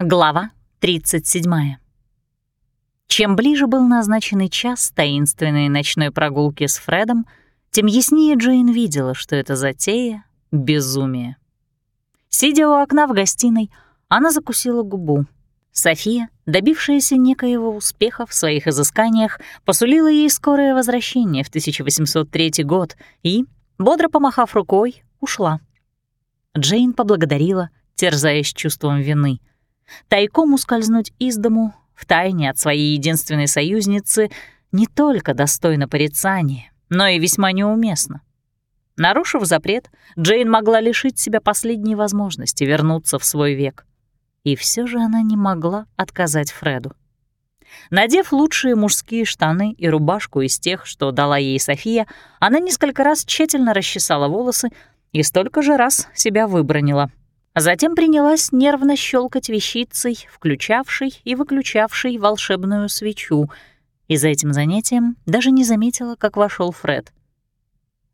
Глава 37. Чем ближе был назначенный час таинственной ночной прогулки с Фредом, тем яснее Джейн видела, что это затея — безумие. Сидя у окна в гостиной, она закусила губу. София, добившаяся некоего успеха в своих изысканиях, посулила ей скорое возвращение в 1803 год и, бодро помахав рукой, ушла. Джейн поблагодарила, терзаясь чувством вины — Тайком ускользнуть из дому, втайне от своей единственной союзницы, не только достойно порицания, но и весьма неуместно. Нарушив запрет, Джейн могла лишить себя последней возможности вернуться в свой век. И все же она не могла отказать Фреду. Надев лучшие мужские штаны и рубашку из тех, что дала ей София, она несколько раз тщательно расчесала волосы и столько же раз себя выбронила — затем принялась нервно щелкать вещицей, включавшей и выключавшей волшебную свечу, и за этим занятием даже не заметила, как вошел Фред.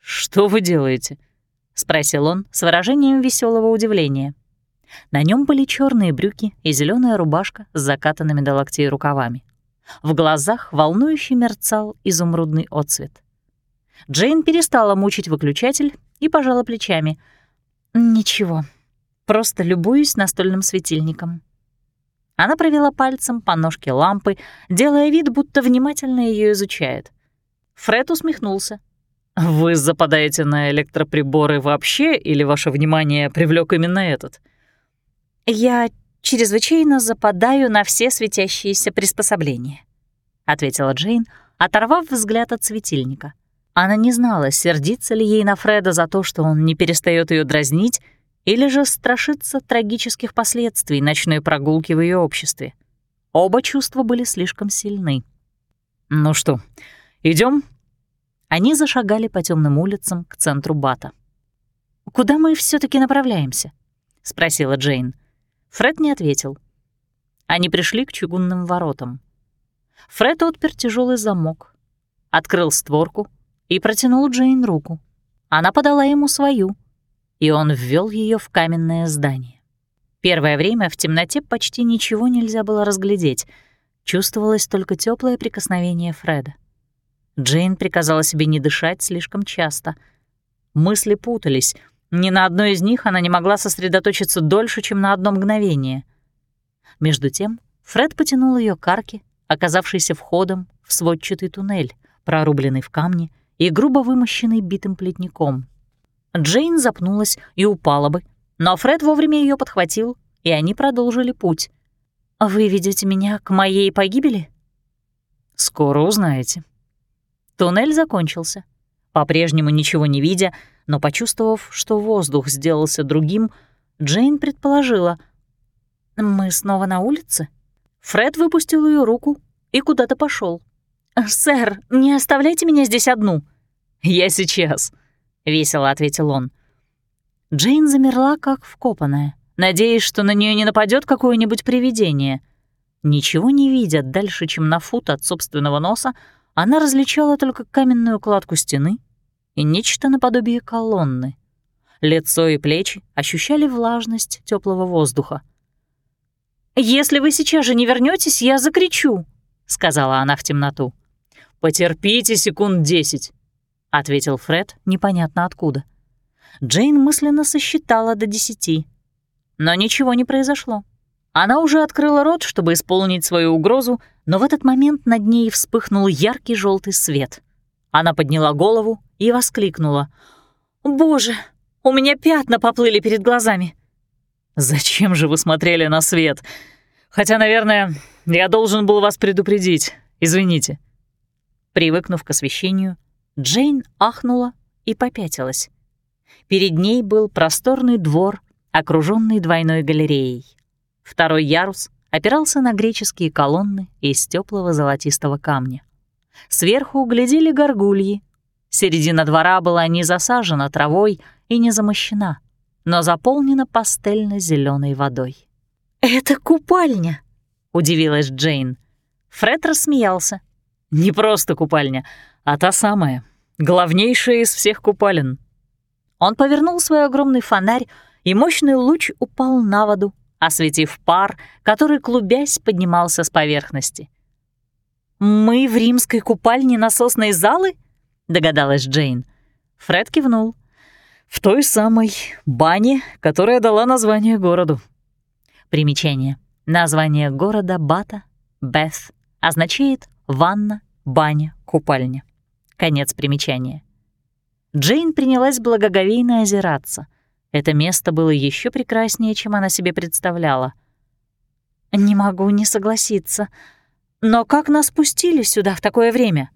«Что вы делаете?» — спросил он с выражением веселого удивления. На нем были черные брюки и зеленая рубашка с закатанными до локтей рукавами. В глазах волнующе мерцал изумрудный отцвет. Джейн перестала мучить выключатель и пожала плечами. «Ничего, Просто любуюсь настольным светильником. Она провела пальцем по ножке лампы, делая вид, будто внимательно ее изучает. Фред усмехнулся. «Вы западаете на электроприборы вообще, или ваше внимание привлек именно этот?» «Я чрезвычайно западаю на все светящиеся приспособления», — ответила Джейн, оторвав взгляд от светильника. Она не знала, сердится ли ей на Фреда за то, что он не перестает ее дразнить, или же страшится трагических последствий ночной прогулки в ее обществе. Оба чувства были слишком сильны. «Ну что, идем? Они зашагали по темным улицам к центру Бата. «Куда мы все таки направляемся?» — спросила Джейн. Фред не ответил. Они пришли к чугунным воротам. Фред отпер тяжелый замок, открыл створку и протянул Джейн руку. Она подала ему свою — и он ввел ее в каменное здание. Первое время в темноте почти ничего нельзя было разглядеть. Чувствовалось только теплое прикосновение Фреда. Джейн приказала себе не дышать слишком часто. Мысли путались. Ни на одной из них она не могла сосредоточиться дольше, чем на одно мгновение. Между тем Фред потянул ее к арке, оказавшейся входом в сводчатый туннель, прорубленный в камне и грубо вымощенный битым плетником. Джейн запнулась и упала бы, но Фред вовремя ее подхватил, и они продолжили путь. «Вы ведете меня к моей погибели?» «Скоро узнаете». Туннель закончился. По-прежнему ничего не видя, но почувствовав, что воздух сделался другим, Джейн предположила. «Мы снова на улице?» Фред выпустил ее руку и куда-то пошел. «Сэр, не оставляйте меня здесь одну». «Я сейчас», — весело ответил он. Джейн замерла, как вкопанная, надеясь, что на нее не нападет какое-нибудь привидение. Ничего не видя дальше, чем на фут от собственного носа, она различала только каменную кладку стены и нечто наподобие колонны. Лицо и плечи ощущали влажность теплого воздуха. «Если вы сейчас же не вернетесь, я закричу», — сказала она в темноту. «Потерпите секунд десять», — ответил Фред непонятно откуда. Джейн мысленно сосчитала до десяти. Но ничего не произошло. Она уже открыла рот, чтобы исполнить свою угрозу, но в этот момент над ней вспыхнул яркий желтый свет. Она подняла голову и воскликнула. «Боже, у меня пятна поплыли перед глазами!» «Зачем же вы смотрели на свет? Хотя, наверное, я должен был вас предупредить. Извините». Привыкнув к освещению, Джейн ахнула и попятилась. Перед ней был просторный двор, окруженный двойной галереей. Второй ярус опирался на греческие колонны из теплого золотистого камня. Сверху углядели горгульи. Середина двора была не засажена травой и не замощена, но заполнена пастельно зеленой водой. «Это купальня!» — удивилась Джейн. Фред рассмеялся. «Не просто купальня, а та самая, главнейшая из всех купалин. Он повернул свой огромный фонарь, и мощный луч упал на воду, осветив пар, который, клубясь, поднимался с поверхности. «Мы в римской купальне насосной залы?» — догадалась Джейн. Фред кивнул. «В той самой бане, которая дала название городу». Примечание. Название города Бата, Бeth, означает «ванна», «баня», «купальня». Конец примечания. Джейн принялась благоговейно озираться. Это место было еще прекраснее, чем она себе представляла. «Не могу не согласиться. Но как нас пустили сюда в такое время?»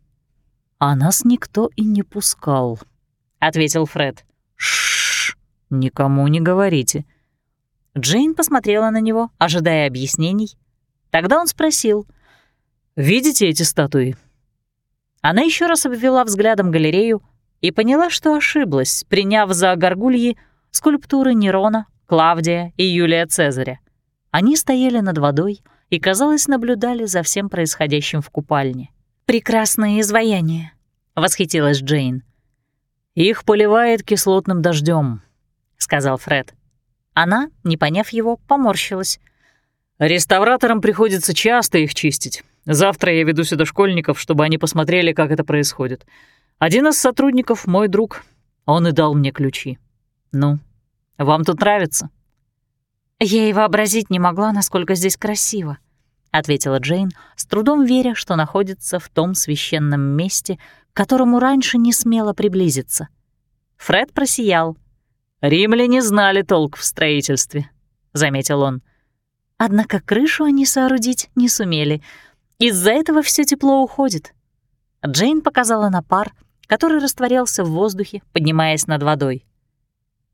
«А нас никто и не пускал», — ответил Фред. Шш, никому не говорите. Джейн посмотрела на него, ожидая объяснений. Тогда он спросил. «Видите эти статуи?» Она еще раз обвела взглядом галерею и поняла, что ошиблась, приняв за горгульи скульптуры Нерона, Клавдия и Юлия Цезаря. Они стояли над водой и, казалось, наблюдали за всем происходящим в купальне. «Прекрасное изваяние», — восхитилась Джейн. «Их поливает кислотным дождем, сказал Фред. Она, не поняв его, поморщилась. «Реставраторам приходится часто их чистить. Завтра я веду сюда школьников, чтобы они посмотрели, как это происходит. Один из сотрудников — мой друг. Он и дал мне ключи. Ну, вам тут нравится?» «Я и вообразить не могла, насколько здесь красиво», — ответила Джейн, с трудом веря, что находится в том священном месте, к которому раньше не смела приблизиться. Фред просиял. «Римляне знали толк в строительстве», — заметил он. «Однако крышу они соорудить не сумели. Из-за этого все тепло уходит». Джейн показала на пар, который растворялся в воздухе, поднимаясь над водой.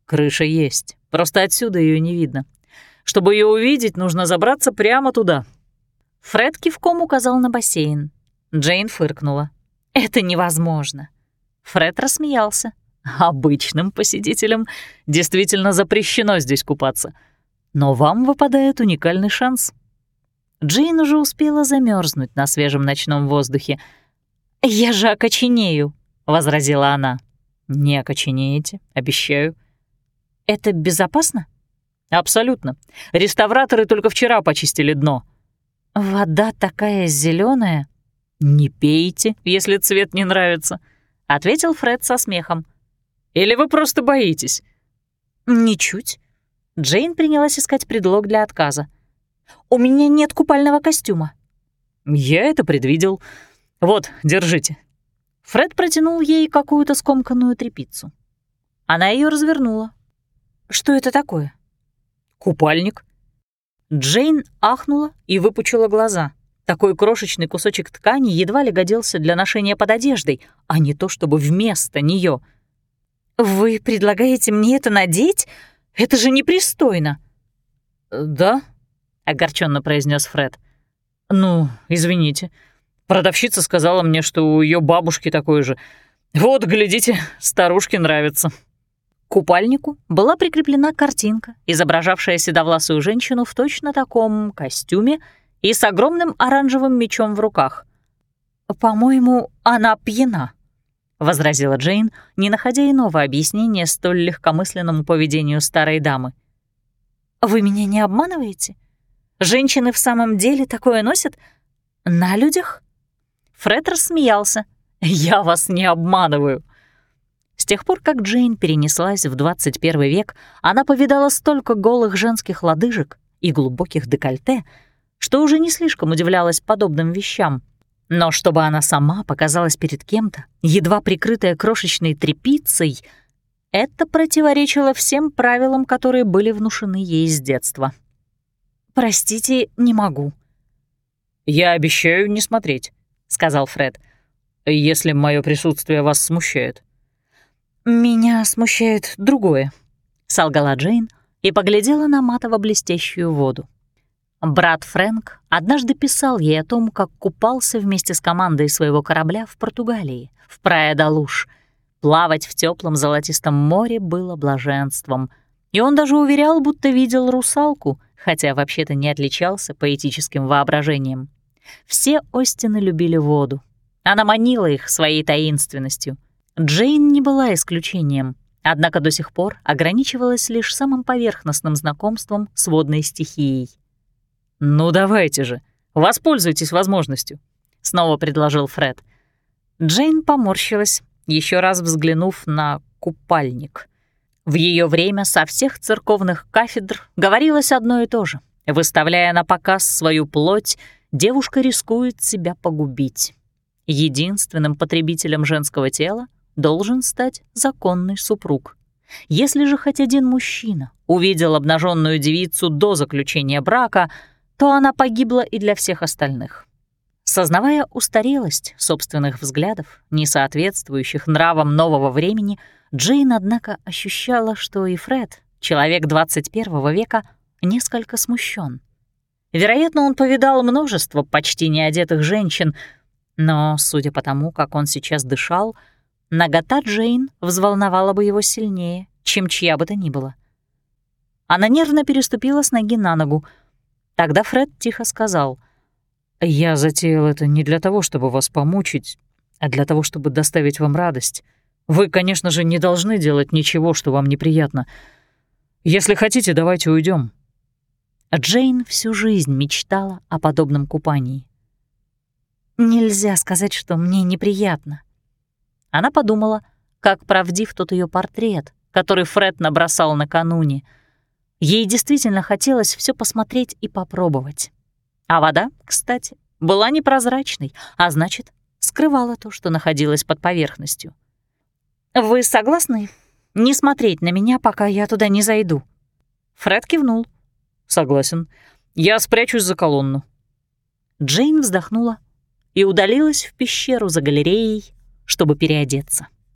«Крыша есть, просто отсюда ее не видно. Чтобы ее увидеть, нужно забраться прямо туда». Фред кивком указал на бассейн. Джейн фыркнула. Это невозможно. Фред рассмеялся. Обычным посетителям действительно запрещено здесь купаться. Но вам выпадает уникальный шанс. Джейн уже успела замерзнуть на свежем ночном воздухе. «Я же окоченею», — возразила она. «Не окоченеете, обещаю». «Это безопасно?» «Абсолютно. Реставраторы только вчера почистили дно». «Вода такая зеленая. «Не пейте, если цвет не нравится», — ответил Фред со смехом. «Или вы просто боитесь?» «Ничуть». Джейн принялась искать предлог для отказа. «У меня нет купального костюма». «Я это предвидел. Вот, держите». Фред протянул ей какую-то скомканную тряпицу. Она ее развернула. «Что это такое?» «Купальник». Джейн ахнула и выпучила глаза. Такой крошечный кусочек ткани едва ли годился для ношения под одеждой, а не то чтобы вместо нее. «Вы предлагаете мне это надеть? Это же непристойно!» «Да», — огорченно произнес Фред. «Ну, извините. Продавщица сказала мне, что у ее бабушки такой же. Вот, глядите, старушке нравится». К купальнику была прикреплена картинка, изображавшая седовласую женщину в точно таком костюме и с огромным оранжевым мечом в руках. «По-моему, она пьяна», — возразила Джейн, не находя иного объяснения столь легкомысленному поведению старой дамы. «Вы меня не обманываете? Женщины в самом деле такое носят? На людях?» Фред рассмеялся. «Я вас не обманываю». С тех пор, как Джейн перенеслась в 21 век, она повидала столько голых женских лодыжек и глубоких декольте, что уже не слишком удивлялась подобным вещам. Но чтобы она сама показалась перед кем-то, едва прикрытая крошечной тряпицей, это противоречило всем правилам, которые были внушены ей с детства. «Простите, не могу». «Я обещаю не смотреть», — сказал Фред, «если мое присутствие вас смущает». «Меня смущает другое», — солгала Джейн и поглядела на матово-блестящую воду. Брат Фрэнк однажды писал ей о том, как купался вместе с командой своего корабля в Португалии, в Прая-да-Луш. Плавать в теплом золотистом море было блаженством. И он даже уверял, будто видел русалку, хотя вообще-то не отличался поэтическим воображением. Все Остины любили воду. Она манила их своей таинственностью. Джейн не была исключением. однако до сих пор ограничивалась лишь самым поверхностным знакомством с водной стихией. «Ну давайте же, воспользуйтесь возможностью», — снова предложил Фред. Джейн поморщилась, еще раз взглянув на купальник. В ее время со всех церковных кафедр говорилось одно и то же. Выставляя на показ свою плоть, девушка рискует себя погубить. Единственным потребителем женского тела должен стать законный супруг. Если же хоть один мужчина увидел обнаженную девицу до заключения брака, то она погибла и для всех остальных. Сознавая устарелость собственных взглядов, не соответствующих нравам нового времени, Джейн, однако, ощущала, что и Фред, человек 21 века, несколько смущен. Вероятно, он повидал множество почти неодетых женщин, но, судя по тому, как он сейчас дышал, нагота Джейн взволновала бы его сильнее, чем чья бы то ни было. Она нервно переступила с ноги на ногу. Тогда Фред тихо сказал — я затеял это не для того, чтобы вас помучить, а для того, чтобы доставить вам радость. Вы, конечно же, не должны делать ничего, что вам неприятно. Если хотите, давайте уйдем. Джейн всю жизнь мечтала о подобном купании. Нельзя сказать, что мне неприятно. Она подумала, как правдив тот ее портрет, который Фред набросал накануне. Ей действительно хотелось все посмотреть и попробовать. А вода, кстати, была непрозрачной, а значит, скрывала то, что находилось под поверхностью. «Вы согласны не смотреть на меня, пока я туда не зайду?» Фред кивнул. «Согласен. Я спрячусь за колонну». Джейн вздохнула и удалилась в пещеру за галереей, чтобы переодеться.